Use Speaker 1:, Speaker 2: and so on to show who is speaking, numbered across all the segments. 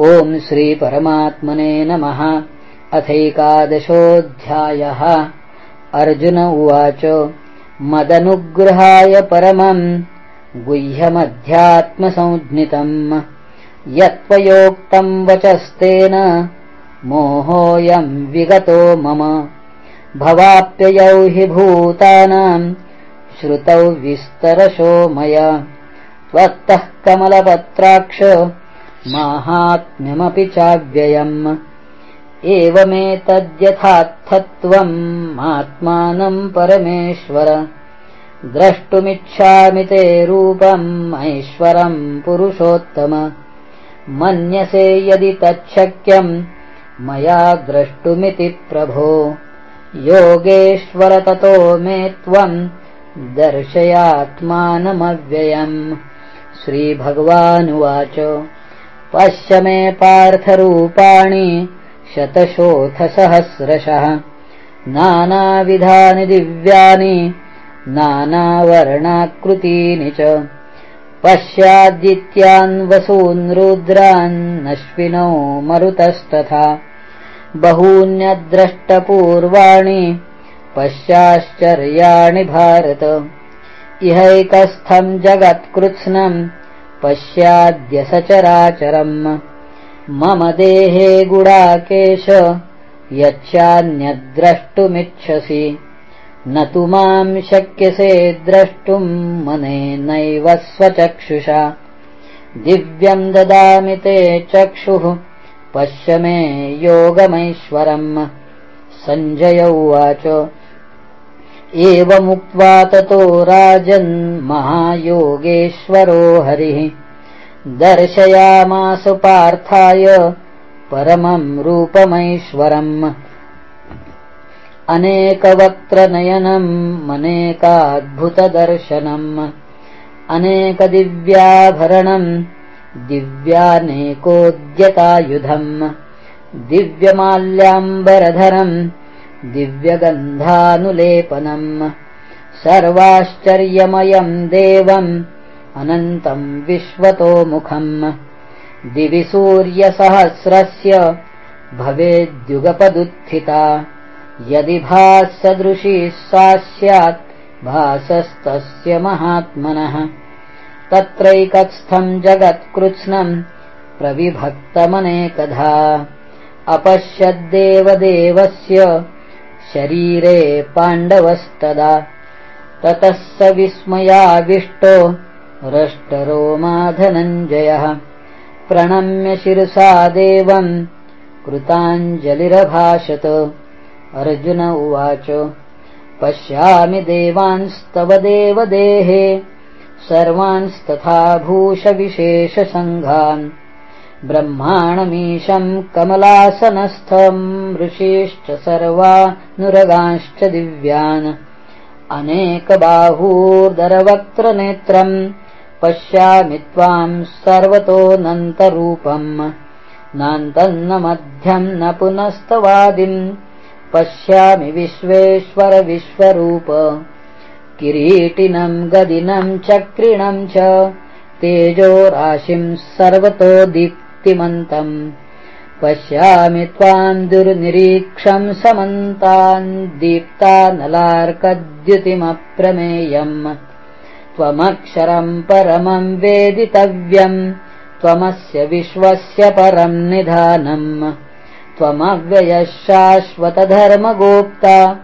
Speaker 1: ॐ श्रीपरमात्मने नमः। अथैकादशोऽध्यायः। अर्जुन उवाच मदनुग्रहाय परमम् गुह्यमध्यात्मसञ्ज्ञितम् यत्त्वयोक्तम् वचस्तेन मोहोऽयम् विगतो मम। भवाप्ययौ हि भूतानाम् श्रुतौ विस्तरशो मया त्वत्तः कमलपत्राक्ष माहात्म्यमपि चाव्ययम् एवमेतद्यथात्थत्वम् आत्मानम् परमेश्वर। द्रष्टुमिच्छामि ते रूपम् ऐश्वरम् पुरुषोत्तम। मन्यसे यदि तच्छक्यम् मया द्रष्टुमिति प्रभो। योगेश्वर ततो मे त्वम् दर्शयात्मानमव्ययम्। श्रीभगवानुवाच पश्य मे पार्थरूपाणि शतशोथसहस्रशः। नानाविधानि दिव्यानि नानावर्णाकृतीनि च। पश्यादित्यान् वसून् रुद्रान्नश्विनौ मरुतस्तथा। बहून्यद्रष्टपूर्वाणि पश्याश्चर्याणि भारत। इहैकस्थम् जगत्कृत्स्नम् पश्याद्य सचराचरम् मम देहे गुडाकेश यच्छान्यद्द्रष्टुमिच्छसि न तु माम् शक्यसे द्रष्टुम् मनेनैव स्वचक्षुषा। दिव्यम् ददामि ते चक्षुः पश्य मे योगमैश्वरम्। सञ्जय उवाच एवमुक्त्वा ततो राजन्महायोगेश्वरो हरिः। दर्शयामास पार्थाय परमम् रूपमैश्वरम्। अनेकवक्त्रनयनम् अनेकाद्भुतदर्शनम्। अनेकदिव्याभरणम् दिव्यानेकोद्यतायुधम्। दिव्यमाल्याम्बरधरम् दिव्यगन्धानुलेपनम्। सर्वाश्चर्यमयम् देवम् अनन्तम् विश्वतोमुखम्। दिवि सूर्यसहस्रस्य भवेद्युगपदुत्थिता। यदि भासदृशी सा स्यात् भासस्तस्य महात्मनः। तत्रैकत्स्थम् जगत्कृत्स्नम् प्रविभक्तमनेकधा। अपश्यद्देवदेवस्य शरीरे पाण्डवस्तदा। ततः स विस्मयाविष्टो रष्टरोमाधनञ्जयः प्रणम्य शिरसा देवम् कृताञ्जलिरभाषत। अर्जुन उवाच पश्यामि देवांस्तव देवदेहे सर्वांस्तथा भूषविशेषसङ्घान् ब्रह्माणमीशम् कमलासनस्थम् ऋषीश्च सर्वानुरगांश्च दिव्यान्। अनेकबाहूर्दरवक्त्रनेत्रम् पश्यामि त्वाम् सर्वतोऽनन्तरूपम्। नान्तन्न मध्यम् न पुनस्तवादिम्। पश्यामि विश्वेश्वर विश्वरूप। किरीटिनम् गदिनम् चक्रिणम् च। तेजोराशिम् सर्वतो पश्यामि त्वाम् दुर्निरीक्षम् समन्तान् दीप्तानलार्कद्युतिमप्रमेयम् त्वमक्षरम् परमम् वेदितव्यम्। त्वमस्य विश्वस्य परम् निधानम्। त्वमव्ययः शाश्वतधर्मगोप्ता।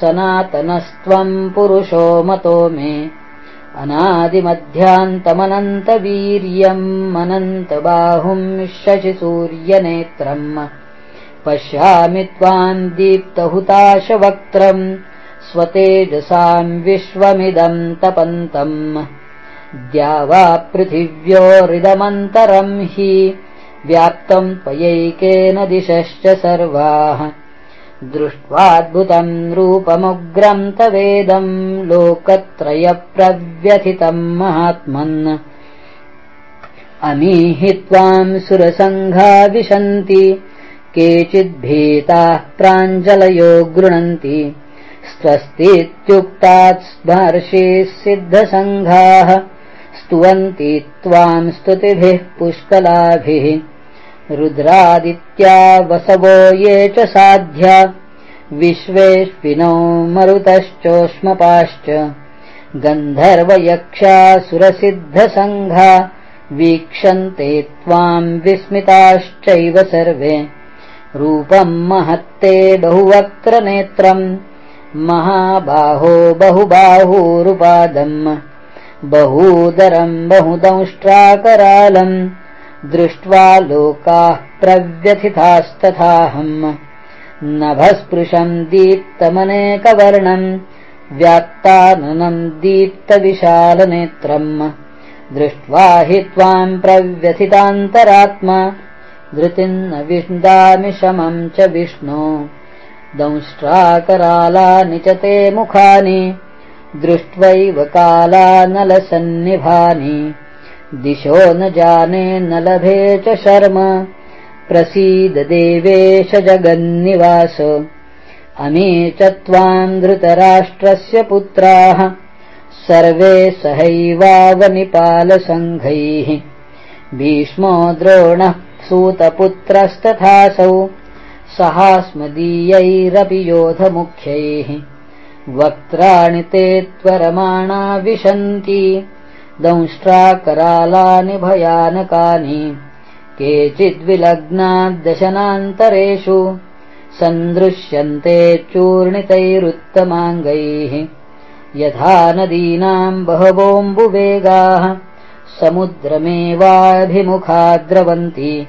Speaker 1: सनातनस्त्वम् पुरुषो मतो मे अनादिमध्यान्तमनन्तवीर्यम् अनन्तबाहुम् शशिसूर्यनेत्रम् पश्यामि त्वाम् दीप्तहुताशवक्त्रम् स्वतेजसाम् विश्वमिदम् तपन्तम् द्यावा पृथिव्योरिदमन्तरम् हि व्याप्तम् त्वयैकेन दिशश्च सर्वाः दृष्ट्वाद्भुतम् रूपमुग्रम् तवेदम् लोकत्रयप्रव्यथितम् महात्मन्। अमीहि त्वाम् सुरसङ्घा विशन्ति केचिद्भीताः प्राञ्जलयो गृणन्ति। स्वस्तीत्युक्तात् स्मर्षेः सिद्धसङ्घाः स्तुवन्ति त्वाम् स्तुतिभिः पुष्कलाभिः रुद्रादित्या वसवो ये च साध्या। विश्वेष्विनौ मरुतश्चोष्मपाश्च। गन्धर्वयक्षासुरसिद्धसङ्घा वीक्षन्ते त्वाम् विस्मिताश्चैव सर्वे। रूपम् महत्ते बहुवक्त्रनेत्रम् महाबाहो बहुबाहूरुपादम्। बहूदरम् बहुदंष्ट्राकरालम् दृष्ट्वा लोकाः प्रव्यथितास्तथाहम्। नभस्पृशम् दीप्तमनेकवर्णम् व्याक्ताननम् दीप्तविशालनेत्रम् दृष्ट्वा हि त्वाम् प्रव्यथितान्तरात्मा धृतिन्न विन्दामि शमम् च विष्णो। दंष्ट्राकरालानि च ते मुखानि दृष्ट्वैव कालानलसन्निभानि दिशो न जाने न लभे च शर्म। प्रसीद देवेश जगन्निवास। अमी च त्वाम् धृतराष्ट्रस्य पुत्राः। सर्वे सहैवावनिपालसङ्घैः। भीष्मो द्रोणः सूतपुत्रस्तथासौ। सहास्मदीयैरपि योधमुख्यैः। वक्त्राणि ते त्वरमाणा विशन्ति दंष्ट्राकरालानि भयानकानि केचिद्विलग्नाद्दशनान्तरेषु सन्दृश्यन्ते चूर्णितैरुत्तमाङ्गैः। यथा नदीनाम् बहवोऽम्बुवेगाः समुद्रमेवाभिमुखा द्रवन्ति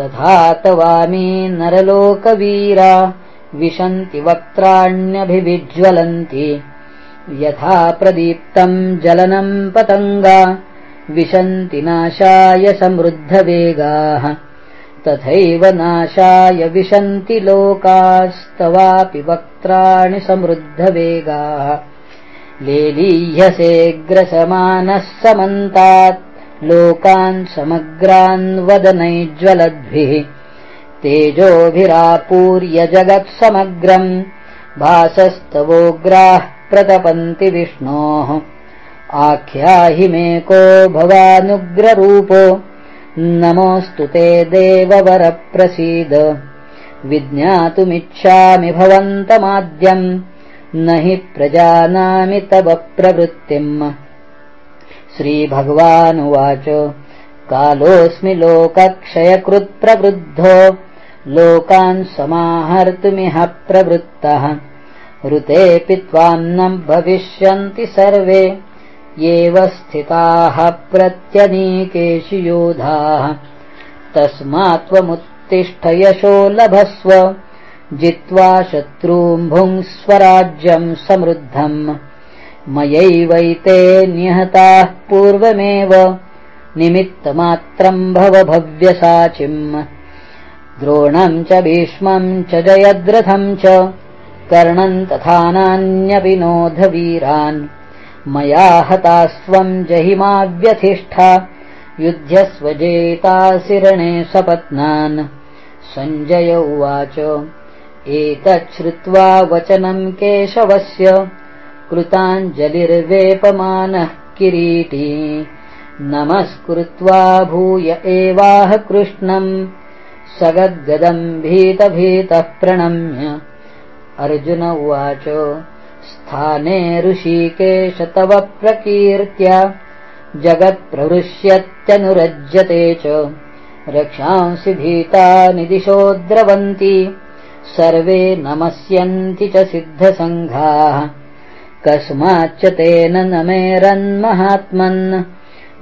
Speaker 1: तथा तवामी नरलोकवीरा विशन्ति वक्त्राण्यभिविज्वलन्ति यथा प्रदीप्तम् जलनम् पतङ्गा। विशन्ति नाशाय समृद्धवेगाः। तथैव नाशाय विशन्ति लोकास्तवापि वक्त्राणि समृद्धवेगाः। लेलीह्यसेऽग्रसमानः समन्तात्। लोकान् समग्रान् वदनैज्वलद्भिः तेजोभिरापूर्य जगत्समग्रम् भासस्तवोग्राः प्रतपन्ति विष्णोः। आख्याहि मेको भवानुग्ररूपो। नमोऽस्तु ते देववरप्रसीद। विज्ञातुमिच्छामि भवन्तमाद्यम्। न हि प्रजानामि तव प्रवृत्तिम्। श्रीभगवानुवाच। कालोऽस्मि लोकक्षयकृत्प्रवृद्धो। लोकान् समाहर्तुमिह प्रवृत्तः ऋतेऽपि त्वान्नम् भविष्यन्ति सर्वे। एव स्थिताः प्रत्यनीकेषु योधाः तस्मात्त्वमुत्तिष्ठयशो लभस्व। जित्वा शत्रूम्भुङ्स्वराज्यम् समृद्धम्। मयैवैते निहताः पूर्वमेव। निमित्तमात्रम् भव भव्यसाचिम् द्रोणम् च भीष्मम् च जयद्रथम् च कर्णम् तथा नान्यपि नोधवीरान् मया हतास्त्वम् जहिमाव्यथिष्ठा। युध्यस्वजेतासिरणे सपत्नान्। सञ्जय उवाच एतच्छ्रुत्वा वचनम् केशवस्य। कृताञ्जलिर्वेपमानः किरीटी। नमस्कृत्वा भूय एवाह कृष्णम्। सगद्गदम् भीतभीतः प्रणम्य अर्जुन उवाच स्थाने ऋषिकेश तव प्रकीर्त्या जगत्प्रहृष्यत्यनुरज्यते च। रक्षांसि भीतानि दिशो द्रवन्ति सर्वे नमस्यन्ति च सिद्धसङ्घाः। कस्माच्च तेन न मेरन्महात्मन्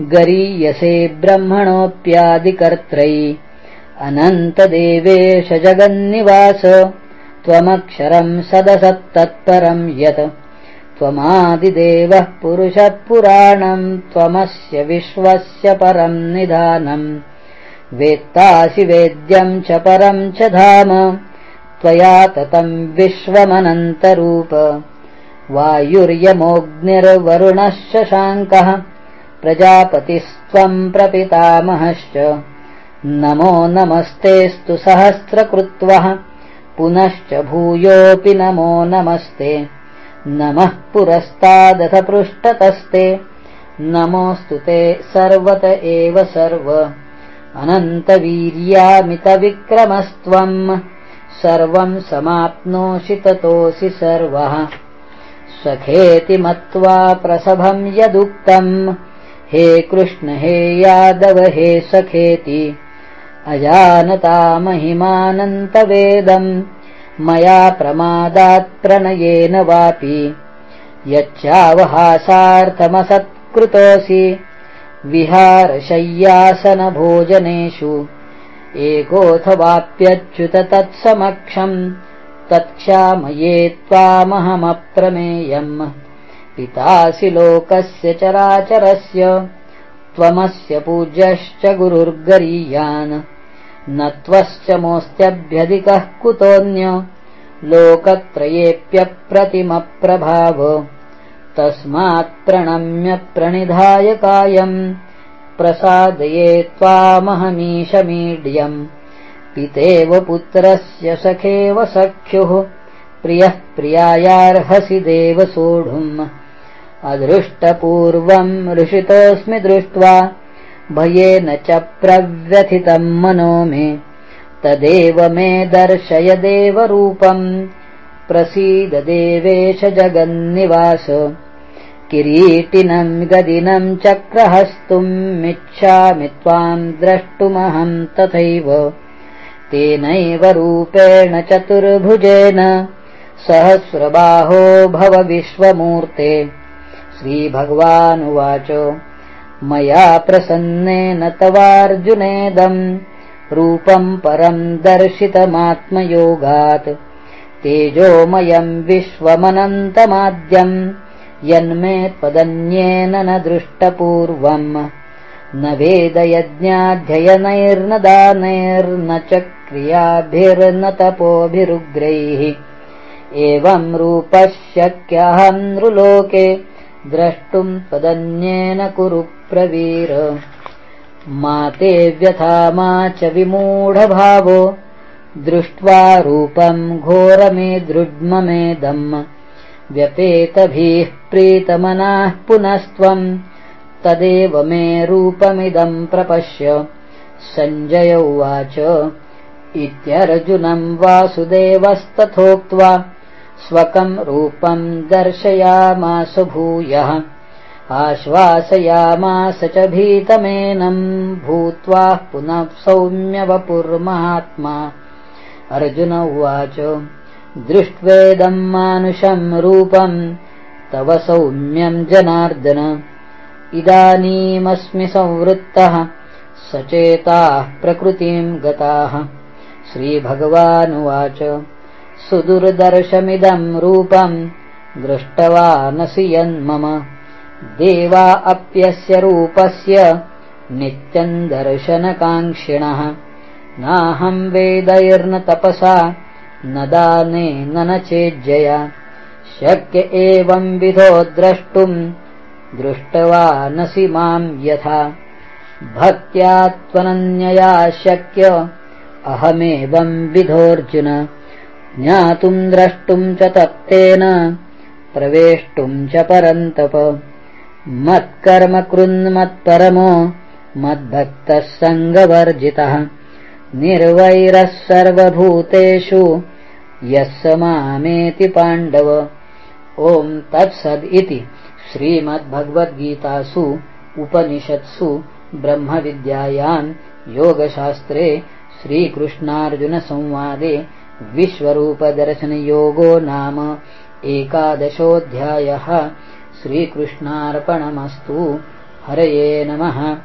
Speaker 1: गरीयसे ब्रह्मणोऽप्यादिकर्त्रै। अनन्तदेवेश जगन्निवास त्वमक्षरम् सदसत्तत्परम् यत् त्वमादिदेवः पुरुषः पुराणम् त्वमस्य विश्वस्य परम् निधानम् वेत्तासि वेद्यम् च परम् च धाम त्वया ततम् विश्वमनन्तरूप वायुर्यमोऽग्निर्वरुणश्च शाङ्कः प्रजापतिस्त्वम् प्रपितामहश्च नमो नमस्तेऽस्तु सहस्रकृत्वः पुनश्च भूयोऽपि नमो नमस्ते। नमः पुरस्तादथ पृष्ठतस्ते। नमोऽस्तु ते सर्वत एव सर्व। अनन्तवीर्यामितविक्रमस्त्वम्। सर्वम् समाप्नोषि ततोऽसि सर्वः। सखेति मत्वा प्रसभम् यदुक्तम्। हे कृष्ण हे यादव हे सखेति अजानता महिमानन्तवेदम् मया प्रमादात्प्रणयेन वापि। यच्चावहासार्थमसत्कृतोऽसि विहारशय्यासनभोजनेषु। एकोऽथवाप्यच्युत तत्समक्षम्। तत्क्षामये त्वामहमप्रमेयम्। पितासि लोकस्य चराचरस्य। त्वमस्य पूज्यश्च गुरुर्गरीयान् न त्वश्च मोऽस्त्यभ्यधिकः कुतोऽन्य? लोकत्रयेऽप्यप्रतिमप्रभाव तस्मात्प्रणम्य प्रणिधाय कायम्। प्रसादये त्वामहमीशमीड्यम्। पितेव पुत्रस्य सखेव सख्युः। प्रियः प्रियायार्हसि देव सोढुम् अदृष्टपूर्वम् ऋषितोऽस्मि दृष्ट्वा भयेन च प्रव्यथितम् मनो मे। तदेव मे दर्शय देवरूपम्। प्रसीद देवेश जगन्निवास। किरीटिनम् गदिनम् चक्रहस्तुमिच्छामि त्वाम् द्रष्टुमहम् तथैव। तेनैव रूपेण चतुर्भुजेन सहस्रबाहो भव विश्वमूर्ते। श्रीभगवानुवाच मया प्रसन्नेन तवार्जुनेदम् रूपम् परम् दर्शितमात्मयोगात् तेजोमयम् विश्वमनन्तमाद्यम् यन्मे त्वदन्येन न दृष्टपूर्वम् न वेदयज्ञाध्ययनैर्न दानैर्न च क्रियाभिर्न तपोभिरुग्रैः एवम् रूपः शक्यहम् नृलोके द्रष्टुम् त्वदन्येन कुरु प्रवीर। मा ते व्यथा मा च विमूढभावो। दृष्ट्वा रूपम् घोरमेदृग्ममेदम्। व्यपेतभिः प्रीतमनाः पुनस्त्वम् तदेव मे रूपमिदम् प्रपश्य। सञ्जय उवाच इत्यर्जुनम् वासुदेवस्तथोक्त्वा स्वकम् रूपम् दर्शयामास भूयः आश्वासयामास च भीतमेनम् भूत्वा पुनः सौम्यवपुर्महात्मा। अर्जुन उवाच दृष्ट्वेदम् मानुषम् रूपम् तव सौम्यम् जनार्दन। इदानीमस्मि संवृत्तः सचेताः प्रकृतिम् गताः। श्रीभगवानुवाच सुदुर्दर्शमिदम् रूपम् दृष्टवानसि यन्मम देवा अप्यस्य रूपस्य नित्यम् दर्शनकाङ्क्षिणः नाहम् वेदैर्न तपसा न दानेन न चेज्जया। शक्य एवम् विधो द्रष्टुम् दृष्टवानसि माम् यथा। भक्त्या त्वनन्यया शक्य अहमेवम् विधोऽर्जुन। ज्ञातुम् द्रष्टुम् च तप्तेन प्रवेष्टुम् च परन्तप मत्कर्म कृन्मत्परमो मद्भक्तः सङ्गवर्जितः। निर्वैरः सर्वभूतेषु यः स मामेति पाण्डव। तत्सद् इति श्रीमद्भगवद्गीतासु उपनिषत्सु ब्रह्मविद्यायाम् योगशास्त्रे श्रीकृष्णार्जुनसंवादे विश्वरूपदर्शनयोगो नाम एकादशोऽध्यायः श्रीकृष्णार्पणमस्तु। हरये नमः